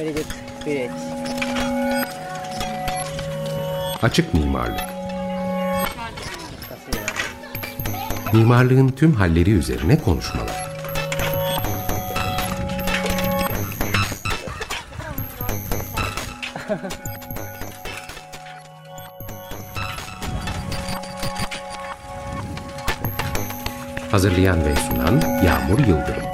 Very good. Great. Açık mimarlık. Mimarlığın tüm halleri üzerine konuşmalar. Hazırlayan ve sunan Yağmur Yıldırım.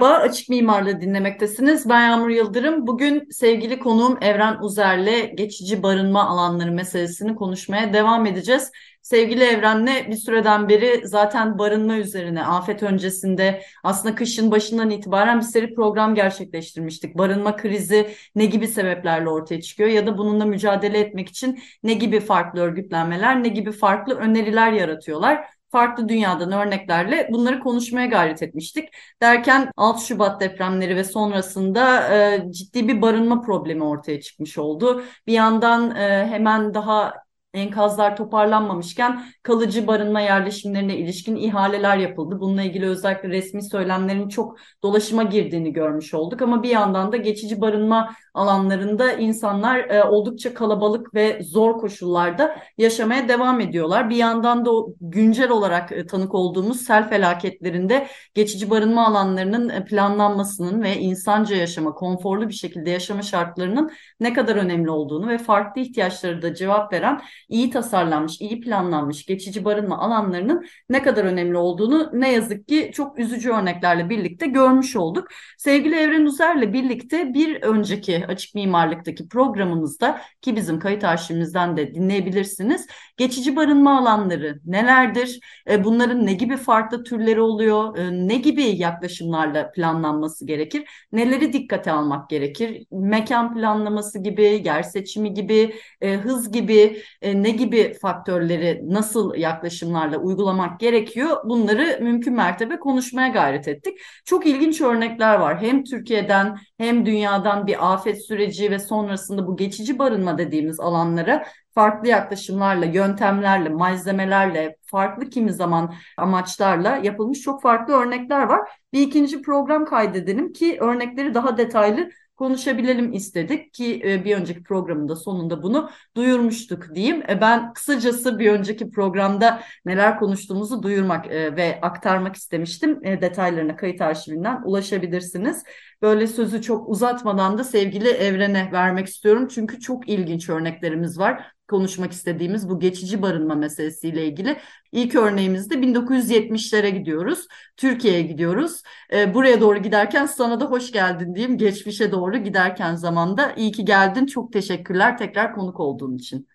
Merhaba, Açık Mimarlığı dinlemektesiniz. Ben Yağmur Yıldırım. Bugün sevgili konuğum Evren Uzer'le geçici barınma alanları meselesini konuşmaya devam edeceğiz. Sevgili Evren'le bir süreden beri zaten barınma üzerine afet öncesinde aslında kışın başından itibaren bir seri program gerçekleştirmiştik. Barınma krizi ne gibi sebeplerle ortaya çıkıyor ya da bununla mücadele etmek için ne gibi farklı örgütlenmeler, ne gibi farklı öneriler yaratıyorlar farklı dünyadan örneklerle bunları konuşmaya gayret etmiştik. Derken 6 Şubat depremleri ve sonrasında e, ciddi bir barınma problemi ortaya çıkmış oldu. Bir yandan e, hemen daha enkazlar toparlanmamışken kalıcı barınma yerleşimlerine ilişkin ihaleler yapıldı. Bununla ilgili özellikle resmi söylemlerin çok dolaşıma girdiğini görmüş olduk ama bir yandan da geçici barınma alanlarında insanlar e, oldukça kalabalık ve zor koşullarda yaşamaya devam ediyorlar. Bir yandan da o güncel olarak e, tanık olduğumuz sel felaketlerinde geçici barınma alanlarının e, planlanmasının ve insanca yaşama, konforlu bir şekilde yaşama şartlarının ne kadar önemli olduğunu ve farklı ihtiyaçları da cevap veren iyi tasarlanmış, iyi planlanmış geçici barınma alanlarının ne kadar önemli olduğunu ne yazık ki çok üzücü örneklerle birlikte görmüş olduk. Sevgili Evren Uzer'le birlikte bir önceki açık mimarlıktaki programımızda ki bizim kayıt arşivimizden de dinleyebilirsiniz. Geçici barınma alanları nelerdir? E, bunların ne gibi farklı türleri oluyor? E, ne gibi yaklaşımlarla planlanması gerekir? Neleri dikkate almak gerekir? Mekan planlaması gibi, yer seçimi gibi, e, hız gibi ne gibi faktörleri nasıl yaklaşımlarla uygulamak gerekiyor? Bunları mümkün mertebe konuşmaya gayret ettik. Çok ilginç örnekler var. Hem Türkiye'den hem dünyadan bir afet süreci ve sonrasında bu geçici barınma dediğimiz alanlara farklı yaklaşımlarla, yöntemlerle, malzemelerle, farklı kimi zaman amaçlarla yapılmış çok farklı örnekler var. Bir ikinci program kaydedelim ki örnekleri daha detaylı konuşabilelim istedik ki e, bir önceki programında sonunda bunu duyurmuştuk diyeyim. E, ben kısacası bir önceki programda neler konuştuğumuzu duyurmak e, ve aktarmak istemiştim. Detaylarına kayıt arşivinden ulaşabilirsiniz. Böyle sözü çok uzatmadan da sevgili Evren'e vermek istiyorum. Çünkü çok ilginç örneklerimiz var konuşmak istediğimiz bu geçici barınma meselesiyle ilgili. İlk örneğimizde 1970'lere gidiyoruz. Türkiye'ye gidiyoruz. E, buraya doğru giderken sana da hoş geldin diyeyim. Geçmişe doğru giderken zamanda. iyi ki geldin. Çok teşekkürler tekrar konuk olduğun için.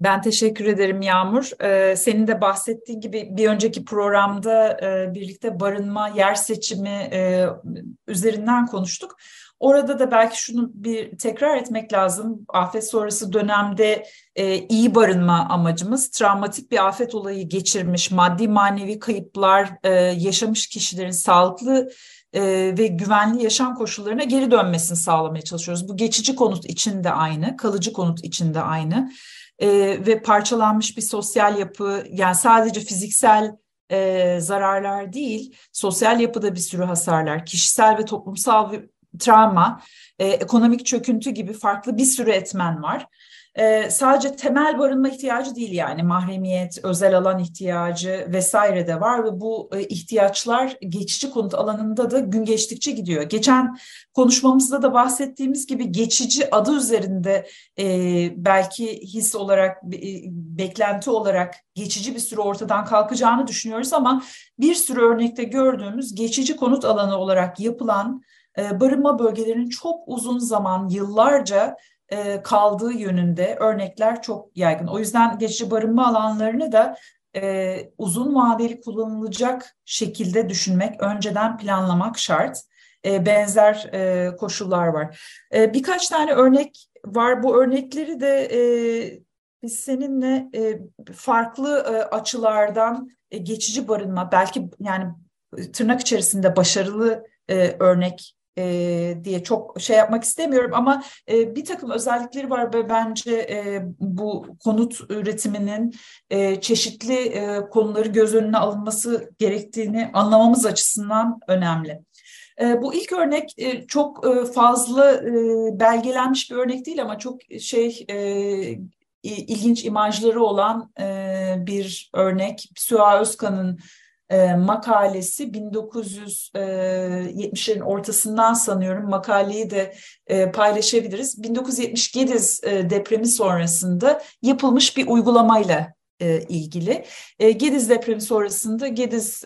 Ben teşekkür ederim Yağmur. Ee, senin de bahsettiğin gibi bir önceki programda e, birlikte barınma, yer seçimi e, üzerinden konuştuk. Orada da belki şunu bir tekrar etmek lazım. Afet sonrası dönemde e, iyi barınma amacımız travmatik bir afet olayı geçirmiş, maddi manevi kayıplar e, yaşamış kişilerin sağlıklı e, ve güvenli yaşam koşullarına geri dönmesini sağlamaya çalışıyoruz. Bu geçici konut için de aynı, kalıcı konut için de aynı e, ve parçalanmış bir sosyal yapı yani sadece fiziksel e, zararlar değil, sosyal yapıda bir sürü hasarlar, kişisel ve toplumsal travma, e, ekonomik çöküntü gibi farklı bir sürü etmen var e, sadece temel barınma ihtiyacı değil yani mahremiyet, özel alan ihtiyacı vesaire de var ve bu e, ihtiyaçlar geçici konut alanında da gün geçtikçe gidiyor. Geçen konuşmamızda da bahsettiğimiz gibi geçici adı üzerinde e, belki his olarak, e, beklenti olarak geçici bir süre ortadan kalkacağını düşünüyoruz ama bir sürü örnekte gördüğümüz geçici konut alanı olarak yapılan e, barınma bölgelerinin çok uzun zaman, yıllarca e, kaldığı yönünde örnekler çok yaygın. O yüzden geçici barınma alanlarını da e, uzun vadeli kullanılacak şekilde düşünmek, önceden planlamak şart. E, benzer koşullar var. Birkaç tane örnek var. Bu örnekleri de biz seninle farklı açılardan geçici barınma, belki yani tırnak içerisinde başarılı örnek e, diye çok şey yapmak istemiyorum ama e, bir takım özellikleri var ve bence e, bu konut üretiminin e, çeşitli e, konuları göz önüne alınması gerektiğini anlamamız açısından önemli. E, bu ilk örnek e, çok e, fazla belgelenmiş bir örnek değil ama çok şey ilginç imajları olan bir örnek. Süha Özkan'ın e, makalesi 1970'lerin e, ortasından sanıyorum makaleyi de e, paylaşabiliriz. 1970 Gediz e, depremi sonrasında yapılmış bir uygulamayla ilgili. Gediz depremi sonrasında Gediz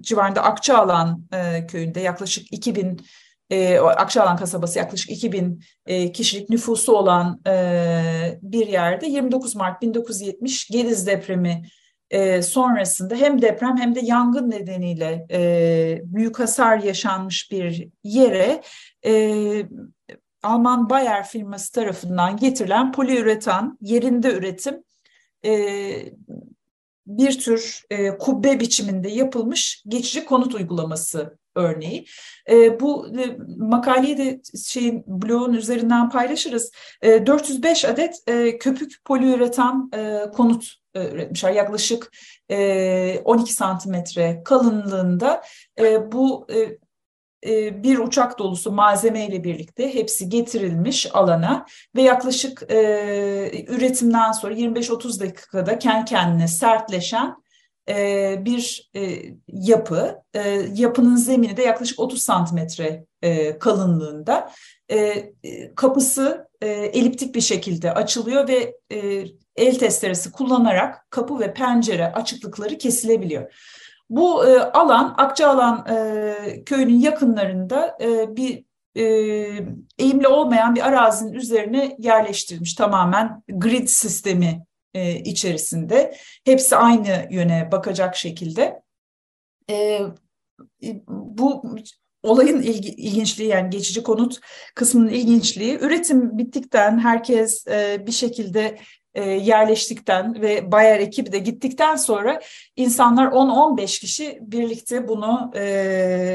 civarında Akçaalan köyünde yaklaşık 2000 e, Akçaalan kasabası yaklaşık 2000 e, kişilik nüfusu olan bir yerde 29 Mart 1970 Gediz depremi e, sonrasında hem deprem hem de yangın nedeniyle e, büyük hasar yaşanmış bir yere e, Alman Bayer firması tarafından getirilen poliüretan yerinde üretim e, bir tür e, kubbe biçiminde yapılmış geçici konut uygulaması örneği. E, bu e, makaleyi de şeyin bloğun üzerinden paylaşırız. E, 405 adet e, köpük poliüretan e, konut üretmişler. Yaklaşık e, 12 santimetre kalınlığında e, bu e, e, bir uçak dolusu malzeme ile birlikte hepsi getirilmiş alana ve yaklaşık e, üretimden sonra 25-30 dakikada kendi kendine sertleşen e, bir e, yapı. E, yapının zemini de yaklaşık 30 santimetre e, kalınlığında. E, e, kapısı e, eliptik bir şekilde açılıyor ve e, el testeresi kullanarak kapı ve pencere açıklıkları kesilebiliyor. Bu e, alan Akçaalan e, köyünün yakınlarında e, bir e, eğimli olmayan bir arazinin üzerine yerleştirilmiş tamamen grid sistemi e, içerisinde. Hepsi aynı yöne bakacak şekilde. E, bu olayın ilgi, ilginçliği yani geçici konut kısmının ilginçliği üretim bittikten herkes e, bir şekilde e, yerleştikten ve Bayer ekibi de gittikten sonra insanlar 10-15 kişi birlikte bunu e,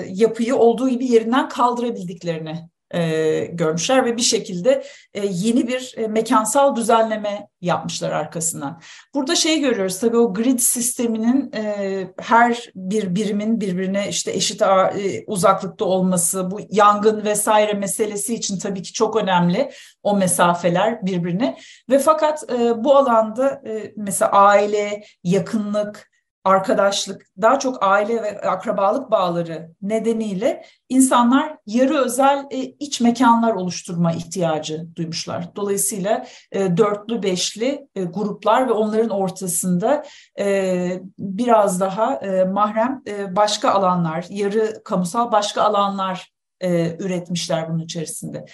yapıyı olduğu gibi yerinden kaldırabildiklerini e, görmüşler ve bir şekilde e, yeni bir e, mekansal düzenleme yapmışlar arkasından. Burada şey görüyoruz tabii o grid sisteminin e, her bir birimin birbirine işte eşit e, uzaklıkta olması, bu yangın vesaire meselesi için tabii ki çok önemli o mesafeler birbirine ve fakat e, bu alanda e, mesela aile, yakınlık, arkadaşlık, daha çok aile ve akrabalık bağları nedeniyle insanlar yarı özel e, iç mekanlar oluşturma ihtiyacı duymuşlar. Dolayısıyla e, dörtlü, beşli e, gruplar ve onların ortasında e, biraz daha e, mahrem e, başka alanlar, yarı kamusal başka alanlar e, üretmişler bunun içerisinde.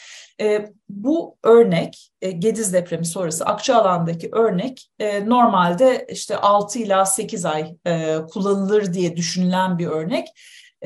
E, bu örnek e, Gediz depremi sonrası Akçaalan'daki örnek e, normalde işte 6 ila 8 ay e, kullanılır diye düşünülen bir örnek.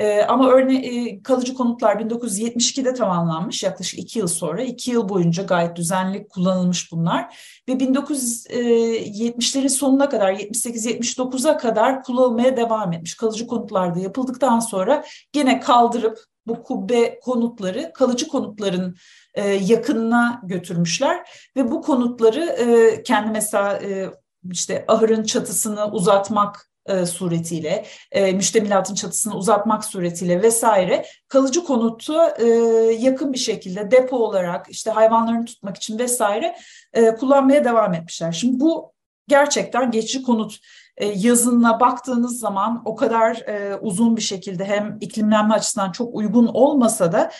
E, ama örne e, kalıcı konutlar 1972'de tamamlanmış yaklaşık iki yıl sonra. iki yıl boyunca gayet düzenli kullanılmış bunlar. Ve 1970'lerin sonuna kadar 78-79'a kadar kullanılmaya devam etmiş. Kalıcı konutlarda yapıldıktan sonra gene kaldırıp bu kubbe konutları kalıcı konutların e, yakınına götürmüşler ve bu konutları e, kendi mesela e, işte ahırın çatısını uzatmak e, suretiyle, e, müştemilatın çatısını uzatmak suretiyle vesaire kalıcı konutu e, yakın bir şekilde depo olarak işte hayvanlarını tutmak için vesaire e, kullanmaya devam etmişler. Şimdi bu gerçekten geçici konut yazınına baktığınız zaman o kadar e, uzun bir şekilde hem iklimlenme açısından çok uygun olmasa da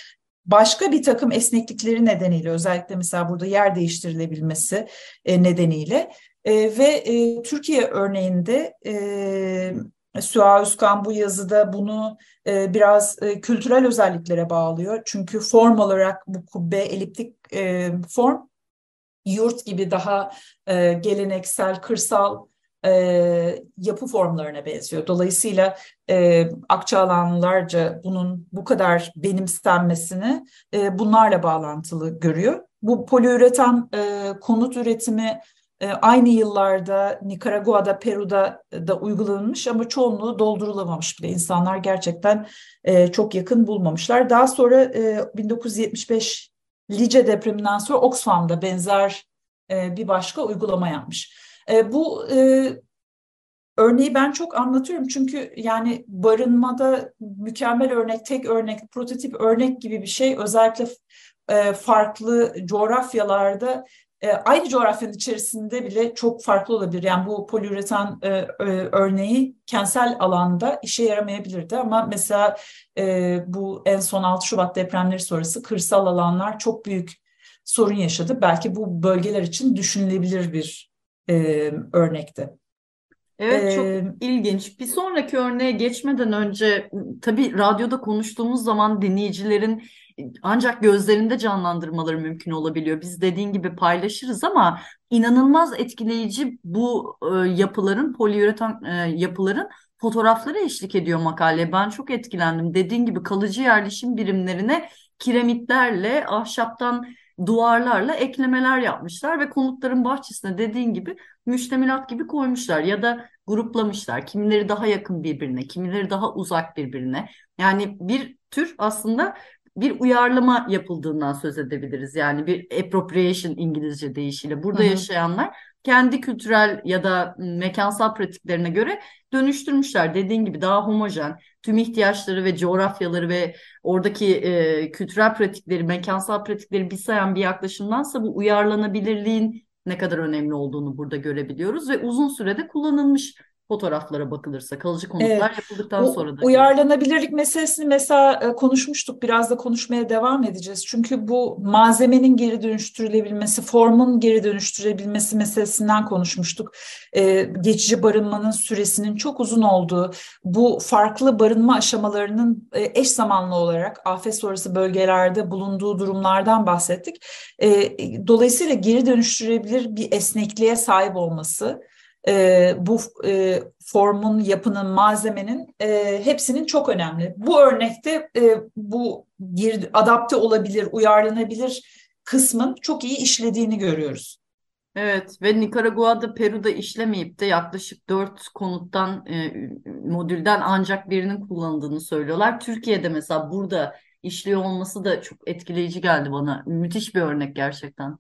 başka bir takım esneklikleri nedeniyle özellikle mesela burada yer değiştirilebilmesi e, nedeniyle e, ve e, Türkiye örneğinde e, Süha Özkan bu yazıda bunu e, biraz e, kültürel özelliklere bağlıyor. Çünkü form olarak bu kubbe eliptik e, form yurt gibi daha e, geleneksel, kırsal e, yapı formlarına benziyor. Dolayısıyla e, Akçaalanlılarca bunun bu kadar benimsenmesini e, bunlarla bağlantılı görüyor. Bu poliüretan e, konut üretimi e, aynı yıllarda Nikaragua'da, Peru'da da uygulanmış ama çoğunluğu doldurulamamış bile. İnsanlar gerçekten e, çok yakın bulmamışlar. Daha sonra e, 1975 Lice depreminden sonra Oxfam'da benzer e, bir başka uygulama yapmış. E, bu e, örneği ben çok anlatıyorum çünkü yani barınmada mükemmel örnek, tek örnek, prototip örnek gibi bir şey özellikle e, farklı coğrafyalarda e, aynı coğrafyanın içerisinde bile çok farklı olabilir. Yani bu poliüretan e, e, örneği kentsel alanda işe yaramayabilirdi ama mesela e, bu en son 6 Şubat depremleri sonrası kırsal alanlar çok büyük sorun yaşadı. Belki bu bölgeler için düşünülebilir bir e, örnekti. Evet çok ee, ilginç. Bir sonraki örneğe geçmeden önce tabii radyoda konuştuğumuz zaman dinleyicilerin ancak gözlerinde canlandırmaları mümkün olabiliyor. Biz dediğin gibi paylaşırız ama inanılmaz etkileyici bu e, yapıların, poliüretan e, yapıların fotoğrafları eşlik ediyor makale. Ben çok etkilendim. Dediğin gibi kalıcı yerleşim birimlerine kiremitlerle, ahşaptan duvarlarla eklemeler yapmışlar ve konutların bahçesine dediğin gibi müştemilat gibi koymuşlar ya da gruplamışlar. Kimileri daha yakın birbirine, kimileri daha uzak birbirine. Yani bir tür aslında bir uyarlama yapıldığından söz edebiliriz. Yani bir appropriation İngilizce deyişiyle. Burada Hı-hı. yaşayanlar kendi kültürel ya da mekansal pratiklerine göre dönüştürmüşler. Dediğin gibi daha homojen, tüm ihtiyaçları ve coğrafyaları ve oradaki e, kültürel pratikleri, mekansal pratikleri bir sayan bir yaklaşımdansa bu uyarlanabilirliğin ne kadar önemli olduğunu burada görebiliyoruz ve uzun sürede kullanılmış fotoğraflara bakılırsa kalıcı konutlar evet. yapıldıktan o, sonra da. Uyarlanabilirlik meselesini mesela e, konuşmuştuk. Biraz da konuşmaya devam edeceğiz. Çünkü bu malzemenin geri dönüştürülebilmesi, formun geri dönüştürülebilmesi meselesinden konuşmuştuk. Ee, geçici barınmanın süresinin çok uzun olduğu, bu farklı barınma aşamalarının e, eş zamanlı olarak afet sonrası bölgelerde bulunduğu durumlardan bahsettik. E, dolayısıyla geri dönüştürülebilir bir esnekliğe sahip olması e, bu e, formun, yapının, malzemenin e, hepsinin çok önemli. Bu örnekte e, bu geri, adapte olabilir, uyarlanabilir kısmın çok iyi işlediğini görüyoruz. Evet ve Nikaragua'da Peru'da işlemeyip de yaklaşık dört konuttan e, modülden ancak birinin kullanıldığını söylüyorlar. Türkiye'de mesela burada işliyor olması da çok etkileyici geldi bana. Müthiş bir örnek gerçekten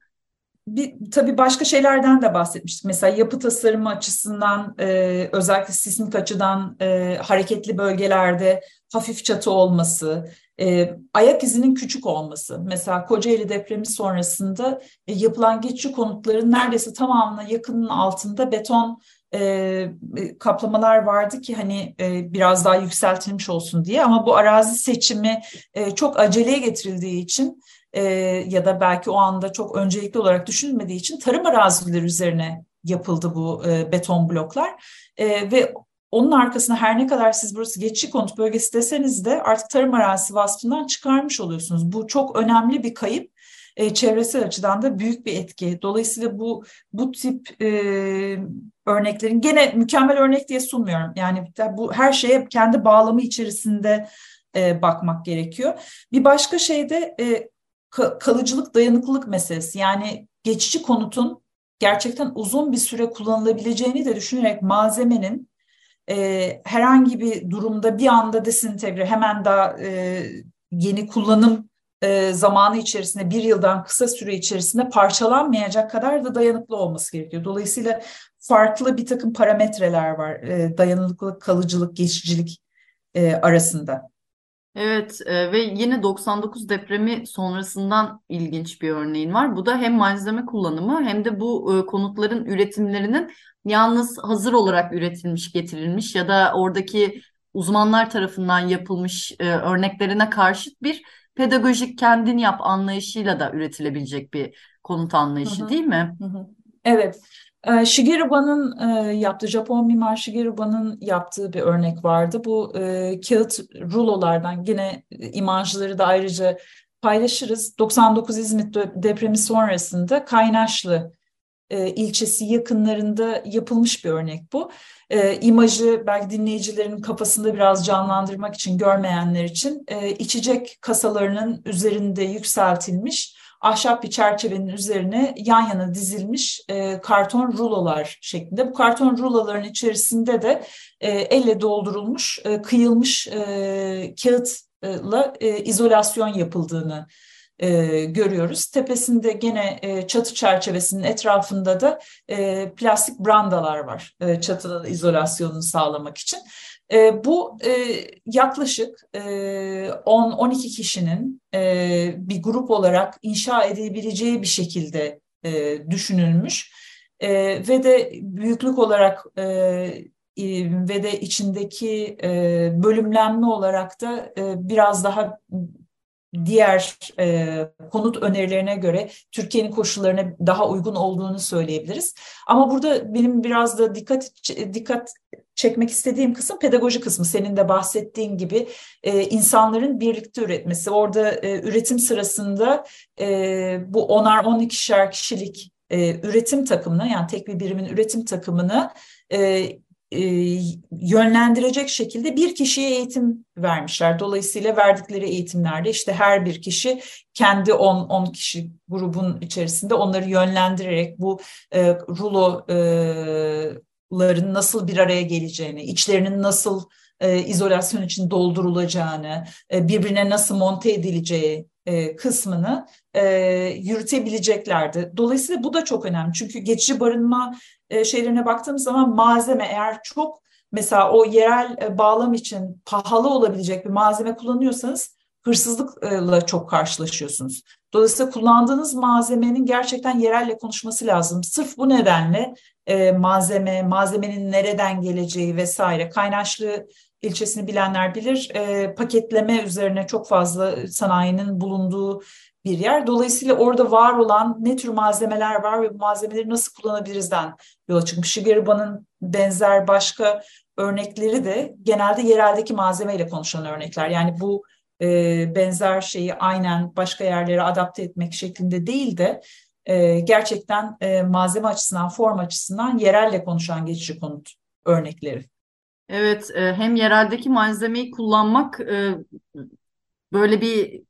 bir tabii başka şeylerden de bahsetmiştik. Mesela yapı tasarımı açısından e, özellikle sismik açıdan e, hareketli bölgelerde hafif çatı olması, e, ayak izinin küçük olması. Mesela Kocaeli depremi sonrasında e, yapılan geçici konutların neredeyse tamamına yakının altında beton e, kaplamalar vardı ki hani e, biraz daha yükseltilmiş olsun diye ama bu arazi seçimi e, çok aceleye getirildiği için e, ya da belki o anda çok öncelikli olarak düşünülmediği için tarım arazileri üzerine yapıldı bu e, beton bloklar e, ve onun arkasına her ne kadar siz burası geçici konut bölgesi deseniz de artık tarım arazisi vasfından çıkarmış oluyorsunuz. Bu çok önemli bir kayıp. E, çevresel açıdan da büyük bir etki. Dolayısıyla bu bu tip e, örneklerin gene mükemmel örnek diye sunmuyorum. Yani bu her şeye kendi bağlamı içerisinde e, bakmak gerekiyor. Bir başka şey de e, kalıcılık, dayanıklılık meselesi. Yani geçici konutun gerçekten uzun bir süre kullanılabileceğini de düşünerek malzemenin e, herhangi bir durumda bir anda desintegre hemen daha e, yeni kullanım e, zamanı içerisinde bir yıldan kısa süre içerisinde parçalanmayacak kadar da dayanıklı olması gerekiyor. Dolayısıyla farklı bir takım parametreler var e, dayanıklılık, kalıcılık, geçicilik e, arasında. Evet e, ve yine 99 depremi sonrasından ilginç bir örneğin var. Bu da hem malzeme kullanımı hem de bu e, konutların üretimlerinin yalnız hazır olarak üretilmiş, getirilmiş ya da oradaki uzmanlar tarafından yapılmış e, örneklerine karşıt bir pedagojik kendin yap anlayışıyla da üretilebilecek bir konut anlayışı hı hı. değil mi? Hı hı. Evet. Ee, Shigeru Ban'ın e, yaptığı, Japon mimar Shigeru Ban'ın yaptığı bir örnek vardı. Bu e, kağıt rulolardan yine imajları da ayrıca paylaşırız. 99 İzmit depremi sonrasında Kaynaşlı e, ilçesi yakınlarında yapılmış bir örnek bu. E, imajı belki dinleyicilerin kafasında biraz canlandırmak için görmeyenler için e, içecek kasalarının üzerinde yükseltilmiş ahşap bir çerçevenin üzerine yan yana dizilmiş e, karton rulolar şeklinde. Bu karton ruloların içerisinde de e, elle doldurulmuş, e, kıyılmış e, kağıtla e, izolasyon yapıldığını e, görüyoruz. Tepesinde gene e, çatı çerçevesinin etrafında da e, plastik brandalar var e, çatının izolasyonunu sağlamak için. E, bu e, yaklaşık e, 10-12 kişinin e, bir grup olarak inşa edebileceği bir şekilde e, düşünülmüş. E, ve de büyüklük olarak e, ve de içindeki e, bölümlenme olarak da e, biraz daha diğer e, konut önerilerine göre Türkiye'nin koşullarına daha uygun olduğunu söyleyebiliriz. Ama burada benim biraz da dikkat dikkat çekmek istediğim kısım pedagoji kısmı. Senin de bahsettiğin gibi e, insanların birlikte üretmesi. Orada e, üretim sırasında e, bu onar on ikişer kişilik e, üretim takımına yani tek bir birimin üretim takımını e, e, yönlendirecek şekilde bir kişiye eğitim vermişler. Dolayısıyla verdikleri eğitimlerde işte her bir kişi kendi 10 10 kişi grubun içerisinde onları yönlendirerek bu e, ruloların nasıl bir araya geleceğini, içlerinin nasıl e, izolasyon için doldurulacağını, e, birbirine nasıl monte edileceği e, kısmını e, yürütebileceklerdi. Dolayısıyla bu da çok önemli. Çünkü geçici barınma e, şeylerine baktığımız zaman malzeme eğer çok mesela o yerel e, bağlam için pahalı olabilecek bir malzeme kullanıyorsanız hırsızlıkla çok karşılaşıyorsunuz. Dolayısıyla kullandığınız malzemenin gerçekten yerelle konuşması lazım. Sırf bu nedenle e, malzeme, malzemenin nereden geleceği vesaire kaynaşlı ilçesini bilenler bilir. E, paketleme üzerine çok fazla sanayinin bulunduğu bir yer. Dolayısıyla orada var olan ne tür malzemeler var ve bu malzemeleri nasıl kullanabilirizden yola çıkmış. Shigeruba'nın benzer başka örnekleri de genelde yereldeki malzemeyle konuşulan örnekler. Yani bu e, benzer şeyi aynen başka yerlere adapte etmek şeklinde değil de e, gerçekten e, malzeme açısından, form açısından yerelle konuşan geçici konut örnekleri. Evet, e, hem yereldeki malzemeyi kullanmak e, böyle bir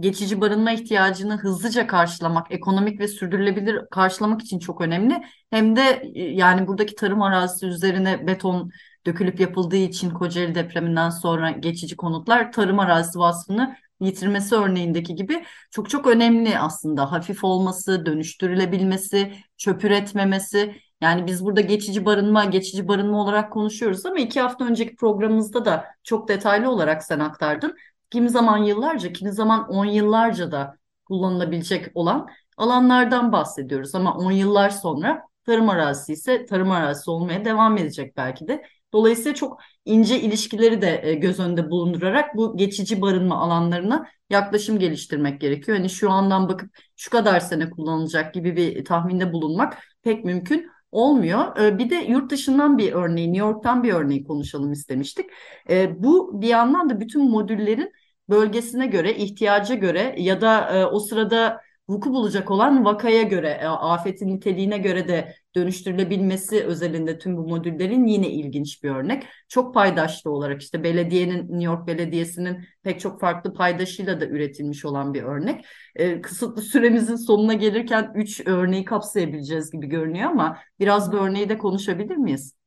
geçici barınma ihtiyacını hızlıca karşılamak, ekonomik ve sürdürülebilir karşılamak için çok önemli. Hem de e, yani buradaki tarım arazisi üzerine beton dökülüp yapıldığı için Kocaeli depreminden sonra geçici konutlar tarım arazisi vasfını yitirmesi örneğindeki gibi çok çok önemli aslında. Hafif olması, dönüştürülebilmesi, çöp üretmemesi. Yani biz burada geçici barınma, geçici barınma olarak konuşuyoruz ama iki hafta önceki programımızda da çok detaylı olarak sen aktardın kimi zaman yıllarca, kimi zaman on yıllarca da kullanılabilecek olan alanlardan bahsediyoruz. Ama on yıllar sonra tarım arazisi ise tarım arazisi olmaya devam edecek belki de. Dolayısıyla çok ince ilişkileri de e, göz önünde bulundurarak bu geçici barınma alanlarına yaklaşım geliştirmek gerekiyor. Hani şu andan bakıp şu kadar sene kullanılacak gibi bir tahminde bulunmak pek mümkün olmuyor. Ee, bir de yurt dışından bir örneği, New York'tan bir örneği konuşalım istemiştik. Ee, bu bir yandan da bütün modüllerin bölgesine göre, ihtiyaca göre ya da e, o sırada vuku bulacak olan vakaya göre, e, afetin niteliğine göre de dönüştürülebilmesi özelinde tüm bu modüllerin yine ilginç bir örnek. Çok paydaşlı olarak işte belediyenin, New York Belediyesi'nin pek çok farklı paydaşıyla da üretilmiş olan bir örnek. E, kısıtlı süremizin sonuna gelirken üç örneği kapsayabileceğiz gibi görünüyor ama biraz bu örneği de konuşabilir miyiz?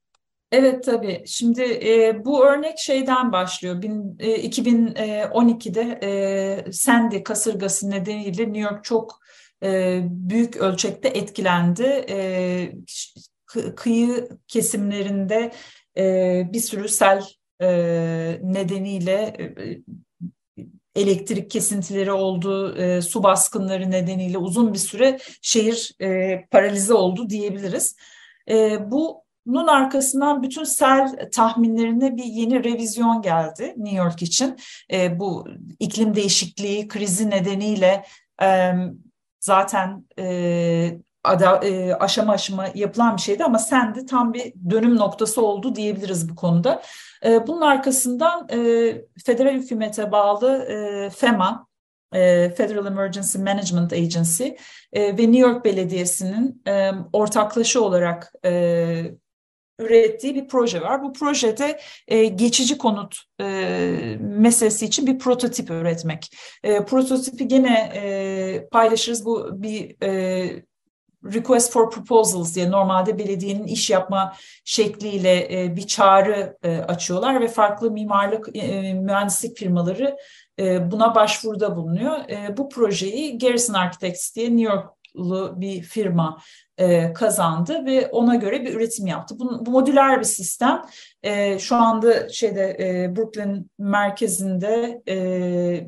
Evet tabii. Şimdi e, bu örnek şeyden başlıyor. Bin, e, 2012'de e, Sandy kasırgası nedeniyle New York çok e, büyük ölçekte etkilendi. E, kıyı kesimlerinde e, bir sürü sel e, nedeniyle e, elektrik kesintileri oldu, e, su baskınları nedeniyle uzun bir süre şehir e, paralize oldu diyebiliriz. E, bu bunun arkasından bütün sel tahminlerine bir yeni revizyon geldi New York için. E, bu iklim değişikliği krizi nedeniyle e, zaten e, ada, e, aşama aşama yapılan bir şeydi ama sen de tam bir dönüm noktası oldu diyebiliriz bu konuda. E, bunun arkasından e, federal hükümete bağlı e, FEMA, e, Federal Emergency Management Agency e, ve New York Belediyesi'nin ortaklışı olarak e, ürettiği bir proje var. Bu projede e, geçici konut e, meselesi için bir prototip üretmek. E, prototipi gene e, paylaşırız. Bu bir e, request for proposals diye normalde belediyenin iş yapma şekliyle e, bir çağrı e, açıyorlar ve farklı mimarlık e, mühendislik firmaları e, buna başvuruda bulunuyor. E, bu projeyi Garrison Architects diye New Yorklu bir firma e, kazandı ve ona göre bir üretim yaptı. Bu, bu modüler bir sistem. E, şu anda şeyde e, Brooklyn merkezinde e,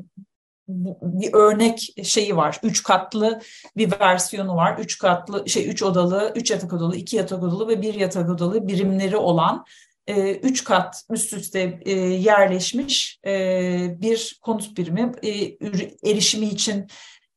bir örnek şeyi var. Üç katlı bir versiyonu var. Üç katlı şey üç odalı, üç yatak odalı, iki yatak odalı ve bir yatak odalı birimleri olan e, üç kat üst üste e, yerleşmiş e, bir konut birimi e, erişimi için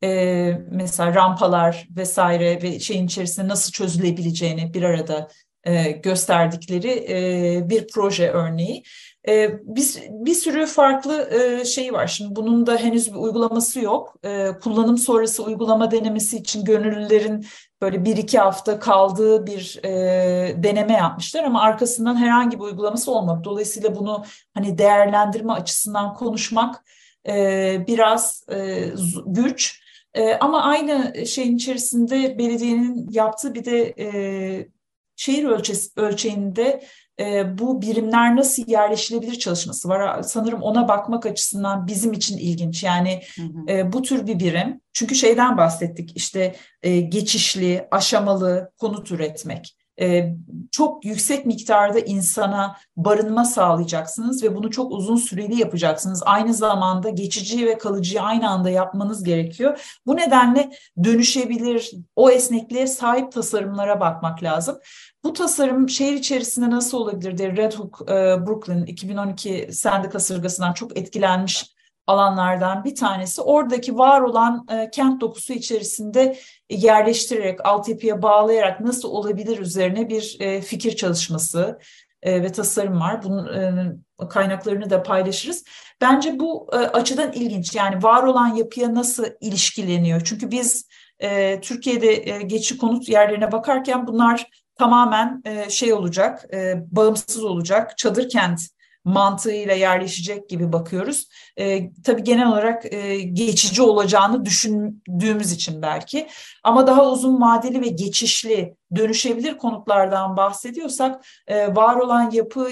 e, mesela rampalar vesaire ve şeyin içerisinde nasıl çözülebileceğini bir arada e, gösterdikleri e, bir proje örneği. E, bir, bir sürü farklı e, şey var. Şimdi bunun da henüz bir uygulaması yok. E, kullanım sonrası uygulama denemesi için gönüllülerin böyle bir iki hafta kaldığı bir e, deneme yapmışlar ama arkasından herhangi bir uygulaması olmadı. Dolayısıyla bunu hani değerlendirme açısından konuşmak e, biraz e, güç. E, ama aynı şeyin içerisinde belediyenin yaptığı bir de e, şehir ölçesi, ölçeğinde e, bu birimler nasıl yerleşilebilir çalışması var. Sanırım ona bakmak açısından bizim için ilginç. Yani hı hı. E, bu tür bir birim. Çünkü şeyden bahsettik işte e, geçişli, aşamalı konut üretmek. E, çok yüksek miktarda insana barınma sağlayacaksınız ve bunu çok uzun süreli yapacaksınız. Aynı zamanda geçici ve kalıcıyı aynı anda yapmanız gerekiyor. Bu nedenle dönüşebilir, o esnekliğe sahip tasarımlara bakmak lazım. Bu tasarım şehir içerisinde nasıl olabilir diye Red Hook e, Brooklyn 2012 sendika kasırgasından çok etkilenmiş alanlardan bir tanesi. Oradaki var olan e, kent dokusu içerisinde yerleştirerek, altyapıya bağlayarak nasıl olabilir üzerine bir e, fikir çalışması e, ve tasarım var. Bunun e, kaynaklarını da paylaşırız. Bence bu e, açıdan ilginç. Yani var olan yapıya nasıl ilişkileniyor? Çünkü biz e, Türkiye'de e, geçici konut yerlerine bakarken bunlar tamamen e, şey olacak, e, bağımsız olacak, çadır kent mantığıyla yerleşecek gibi bakıyoruz. E, tabii genel olarak e, geçici olacağını düşündüğümüz için belki ama daha uzun vadeli ve geçişli dönüşebilir konutlardan bahsediyorsak e, var olan yapı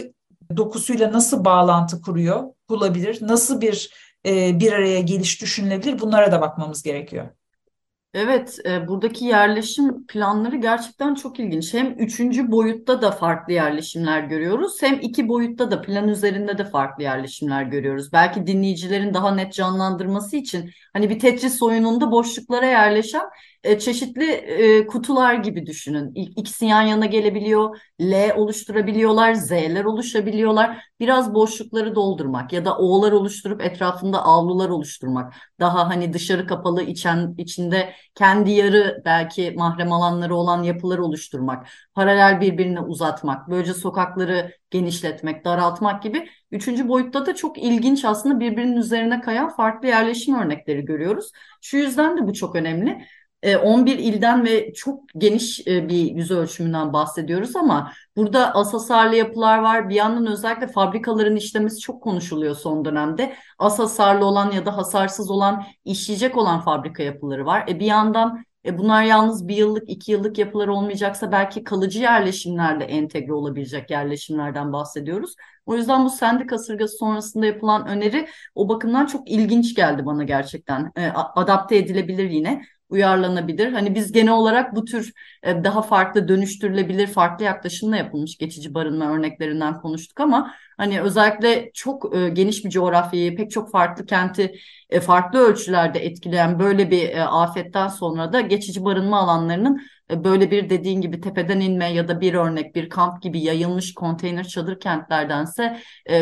dokusuyla nasıl bağlantı kuruyor, kurulabilir, nasıl bir e, bir araya geliş düşünülebilir bunlara da bakmamız gerekiyor. Evet, e, buradaki yerleşim planları gerçekten çok ilginç. Hem üçüncü boyutta da farklı yerleşimler görüyoruz, hem iki boyutta da plan üzerinde de farklı yerleşimler görüyoruz. Belki dinleyicilerin daha net canlandırması için hani bir Tetris oyununda boşluklara yerleşen e, çeşitli e, kutular gibi düşünün. İkisi yan yana gelebiliyor, L oluşturabiliyorlar, Z'ler oluşabiliyorlar. Biraz boşlukları doldurmak ya da O'lar oluşturup etrafında avlular oluşturmak. Daha hani dışarı kapalı, içen, içinde kendi yarı belki mahrem alanları olan yapılar oluşturmak. Paralel birbirine uzatmak, böylece sokakları genişletmek, daraltmak gibi. Üçüncü boyutta da çok ilginç aslında birbirinin üzerine kayan farklı yerleşim örnekleri görüyoruz. Şu yüzden de bu çok önemli. 11 e, ilden ve çok geniş e, bir yüz ölçümünden bahsediyoruz ama burada az hasarlı yapılar var. Bir yandan özellikle fabrikaların işlemesi çok konuşuluyor son dönemde. Az hasarlı olan ya da hasarsız olan, işleyecek olan fabrika yapıları var. E bir yandan e bunlar yalnız bir yıllık, iki yıllık yapılar olmayacaksa belki kalıcı yerleşimlerle entegre olabilecek yerleşimlerden bahsediyoruz. O yüzden bu sendi kasırgası sonrasında yapılan öneri o bakımdan çok ilginç geldi bana gerçekten. E, adapte edilebilir yine uyarlanabilir. Hani biz genel olarak bu tür e, daha farklı dönüştürülebilir farklı yaklaşımla yapılmış geçici barınma örneklerinden konuştuk ama hani özellikle çok e, geniş bir coğrafyayı pek çok farklı kenti e, farklı ölçülerde etkileyen böyle bir afetten sonra da geçici barınma alanlarının böyle bir dediğin gibi tepeden inme ya da bir örnek bir kamp gibi yayılmış konteyner çadır kentlerdense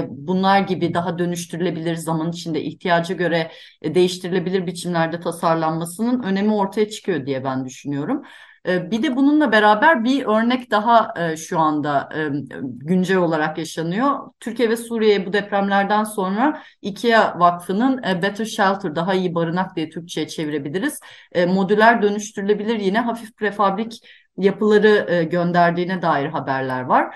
bunlar gibi daha dönüştürülebilir zaman içinde ihtiyaca göre değiştirilebilir biçimlerde tasarlanmasının önemi ortaya çıkıyor diye ben düşünüyorum. Ee, bir de bununla beraber bir örnek daha e, şu anda e, güncel olarak yaşanıyor. Türkiye ve Suriye bu depremlerden sonra IKEA Vakfı'nın e, Better Shelter, daha iyi barınak diye Türkçe'ye çevirebiliriz. Modüler dönüştürülebilir yine hafif prefabrik yapıları gönderdiğine dair haberler var.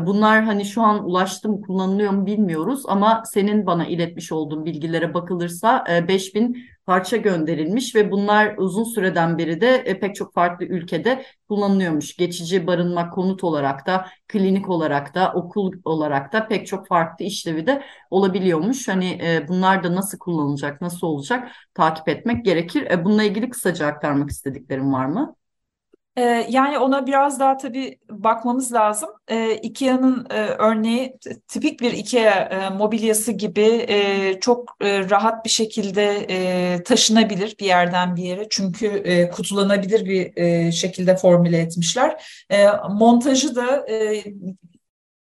Bunlar hani şu an ulaştı mı kullanılıyor mu bilmiyoruz ama senin bana iletmiş olduğun bilgilere bakılırsa 5000 e, parça gönderilmiş ve bunlar uzun süreden beri de e, pek çok farklı ülkede kullanılıyormuş. Geçici barınma konut olarak da, klinik olarak da, okul olarak da pek çok farklı işlevi de olabiliyormuş. Hani bunlar da nasıl kullanılacak, nasıl olacak takip etmek gerekir. Bununla ilgili kısaca aktarmak istediklerim var mı? Ee, yani ona biraz daha tabii bakmamız lazım. Ee, IKEA'nın e, örneği tipik bir IKEA e, mobilyası gibi e, çok rahat bir şekilde taşınabilir bir yerden bir yere. Çünkü kutulanabilir bir şekilde formüle etmişler. Montajı da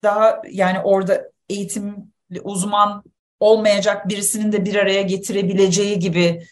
daha yani orada eğitim uzman olmayacak birisinin de bir araya getirebileceği gibi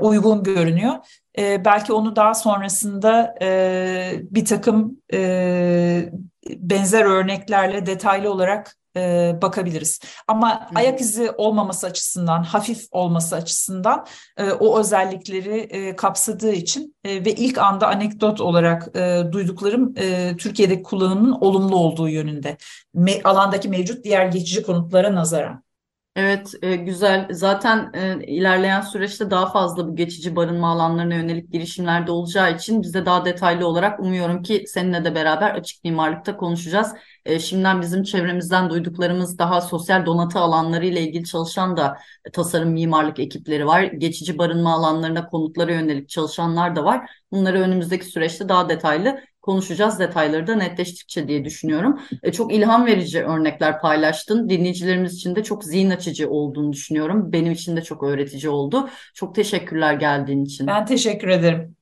uygun görünüyor. E, belki onu daha sonrasında e, bir takım e, benzer örneklerle detaylı olarak e, bakabiliriz. Ama Hı. ayak izi olmaması açısından, hafif olması açısından e, o özellikleri e, kapsadığı için e, ve ilk anda anekdot olarak e, duyduklarım e, Türkiye'deki kullanımın olumlu olduğu yönünde. Me, alandaki mevcut diğer geçici konutlara nazaran. Evet, e, güzel. Zaten e, ilerleyen süreçte daha fazla bu geçici barınma alanlarına yönelik girişimlerde olacağı için biz de daha detaylı olarak umuyorum ki seninle de beraber açık mimarlıkta konuşacağız. E, şimdiden bizim çevremizden duyduklarımız daha sosyal donatı alanları ile ilgili çalışan da tasarım mimarlık ekipleri var. Geçici barınma alanlarına konutlara yönelik çalışanlar da var. Bunları önümüzdeki süreçte daha detaylı konuşacağız detayları da netleştikçe diye düşünüyorum. E, çok ilham verici örnekler paylaştın. Dinleyicilerimiz için de çok zihin açıcı olduğunu düşünüyorum. Benim için de çok öğretici oldu. Çok teşekkürler geldiğin için. Ben teşekkür ederim.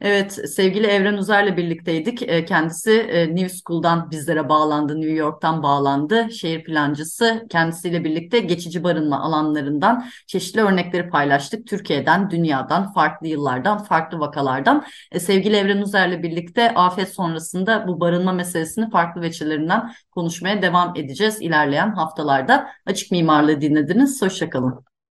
Evet, sevgili Evren Uzer'le birlikteydik. E, kendisi e, New School'dan bizlere bağlandı, New York'tan bağlandı. Şehir plancısı. Kendisiyle birlikte geçici barınma alanlarından çeşitli örnekleri paylaştık. Türkiye'den, dünyadan, farklı yıllardan, farklı vakalardan. E, sevgili Evren Uzer'le birlikte afet sonrasında bu barınma meselesini farklı veçelerinden konuşmaya devam edeceğiz ilerleyen haftalarda. Açık Mimarlığı dinlediniz. Hoşçakalın.